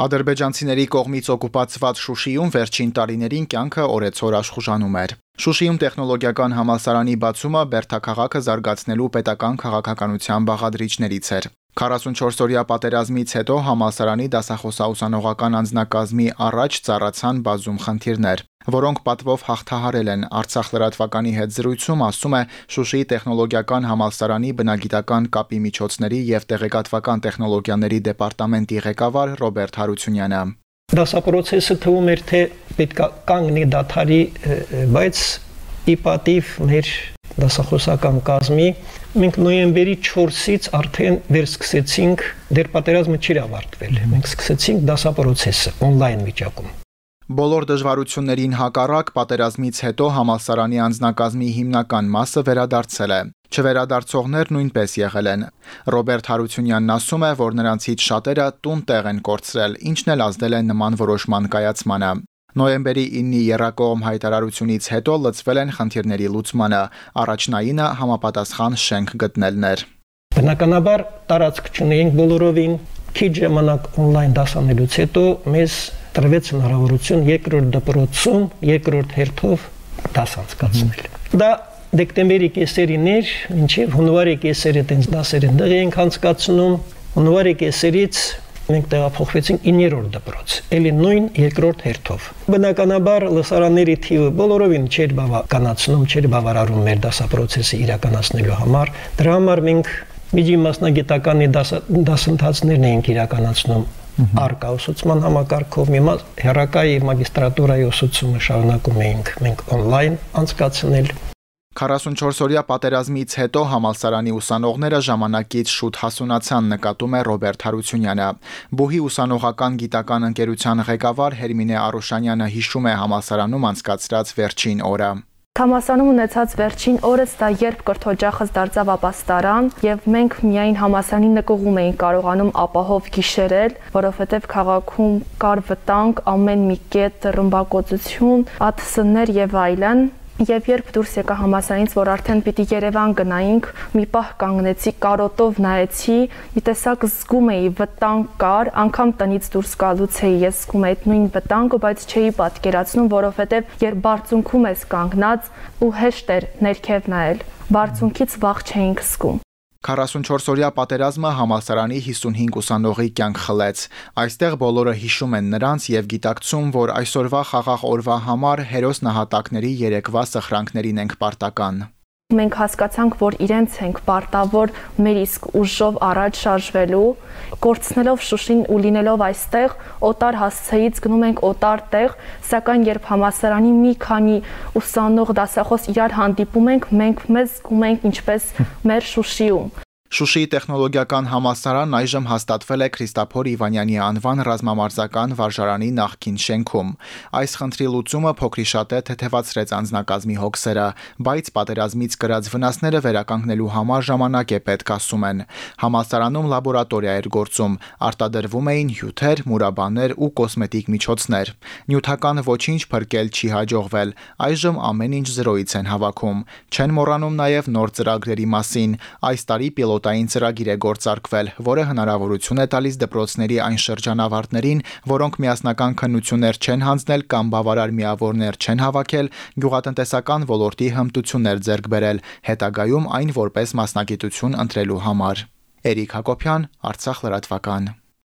Ադրբեջանցիների կողմից օկուպացված Շուշիում վերջին տարիներին կյանքը օրեցօր աշխուժանում էր։ Շուշիում տեխնոլոգիական համալսարանի բացումը Բերթաքաղաքը զարգացնելու պետական քաղաքականության բաղադրիչներից էր։ 44-օրյա պատերազմից հետո համալսարանի դասախոսաուսանողական անձնակազմի առաջ ծառացան բազում խնդիրներ, որոնք պատվով հաղթահարել են Արցախ լրատվականի հետ զրույցում ասում է Շուշիի տեխնոլոգիական համալսարանի բնագիտական կապի միջոցների եւ տեղեկատվական տեխնոլոգիաների դեպարտամենտի ղեկավար Ռոբերտ Հարությունյանը։ Դասապրոցեսը թվում էր թե պետք է կանգնի դաթարի, բայց ի պատիվ մեր դասախոսական կազմի մենք նոյեմբերի 4-ից արդեն դեր սկսեցինք դեր պատերազմը չի ավարտվել մենք սկսեցինք դասապրոցեսը on-line վիճակում Բոլոր դժվարություններին հակառակ պատերազմից հետո համալսարանի անձնակազմի հիմնական մասը վերադարձել է։ Չվերադարձողներ նույնպես եղել են։ Ռոբերտ Հարությունյանն ասում է, որ նրանցից շատերը տուն տեղ են կորցրել, ինչն էլ ազդել է նման որոշման կայացմանը։ Նոյեմբերի 9-ի Երակոմ հայտարարությունից հետո լծվել են խնդիրների լուծմանը, առաջնայինը համապատասխան շենք գտնելն էր։ Բնականաբար տարածք չունեինք բոլորովին, քիչ ժամանակ on-line դասանելուց հետո մեզ տրվեց հնարավորություն երկրորդ դպրոցում, երկրորդ հերթով դաս անցկացնել։ Դա դեկտեմբերի կեսերին էր, մինչև հունվարի կեսերը տենց դասեր են դեղ ենք անցկացնում։ Հունվարի կեսերից մենք տեղափոխվեցինք 9-րդ դպրոց, ելի նույն երկրորդ հերթով։ Բնականաբար լսարանների թիվը բոլորովին չէր բավականացնում, չէր բավարարում մեր դասապրոցեսը իրականացնելու համար։ Դրա համար մենք միջի մասնագիտականի դասընթացներն էինք իրականացնում արկա ուսուցման համակարգով մի հերակայի մագիստրատուրայի ուսուցումը շարունակում էինք մենք on-line անցկացնել 44-օրյա պատերազմից հետո համալսարանի ուսանողները ժամանակից շուտ հասունացան, նկատում է Ռոբերտ Հարությունյանը։ Բուհի ուսանողական գիտական ընկերության ղեկավար Հերմինե Արուշանյանը հիշում է համալսարանում անցկացրած վերջին օրը։ Համասանում ունեցած վերջին օրս դա երբ կրթօջախս դարձավ ապաստարան եւ մենք միայն համասարանի նկողում էինք կարողանում ապահով գիշերել, որովհետեւ քաղաքում կար վտանգ, ամեն մի կետ ռմբակոծություն, ԱԹՍ-ներ եւ այլն Եվ երբ դուրս եկա համասարանից, որ արդեն պիտի Երևան գնայինք, մի պահ կանգնեցի, կարոտով նայեցի, մի տեսակ զգում էի վտանգ կար, անգամ տնից դուրս գալուց էի ես զգում այդ նույն վտանգը, բայց չէի պատկերացնում, որովհետև երբ բարձունքում ես կանգնած ու հեշտ էր ներքև նայել, բարձունքից վախ չէինք զգում։ 44-օրյա պատերազմը համալսարանի 55 ուսանողի կյանք խլեց։ Այստեղ բոլորը հիշում են նրանց եւ գիտակցում, որ այսօրվա խաղաղ օրվա համար հերոս նահատակների երեկվա սխրանքներին ենք պարտական մենք հասկացանք, որ իրենց ենք պարտավոր մեր իսկ ուժով առաջ շարժվելու, կորցնելով Շուշին ու լինելով այստեղ, օտար հասցեից գնում ենք օտար տեղ, սակայն երբ համասարանի մի քանի ուսանող դասախոս իրար հանդիպում ենք, մենք մեզ զգում ենք ինչպես մեր Շուշիում։ Շուշիի տեխնոլոգիական համալսարանն այժմ հաստատվել է Քրիստափոր Իվանյանի անվան ռազմամարզական վարժարանի նախկին շենքում։ Այս խնդրի լուծումը փոքրիշատ է թեթևացրեց անձնակազմի հոգսերը, բայց պատերազմից կրած վնասները վերականգնելու համար ժամանակ է պետք, ասում են։ Համալսարանում լաբորատորիա էր գործում, արտադրվում էին հյութեր, մուրաբաներ ու կոսմետիկ միջոցներ։ Նյութական ոչինչ փրկել չի հաջողվել։ Այժմ ամեն ինչ զրոյից են հավաքում։ Չեն մոռանում նաև նոր ծրագրերի մասին։ Այս տարի պիլոտ պիլոտային ծրագիր է գործարկվել, որը հնարավորություն է տալիս դպրոցների այն շրջանավարտներին, որոնք միասնական քննություններ չեն հանձնել կամ բավարար միավորներ չեն հավաքել, գյուղատնտեսական ոլորտի հմտություններ ձեռք բերել, հետագայում այն որպես մասնագիտություն ընտրելու համար։ Էրիկ Հակոբյան, Արցախ լրատվական։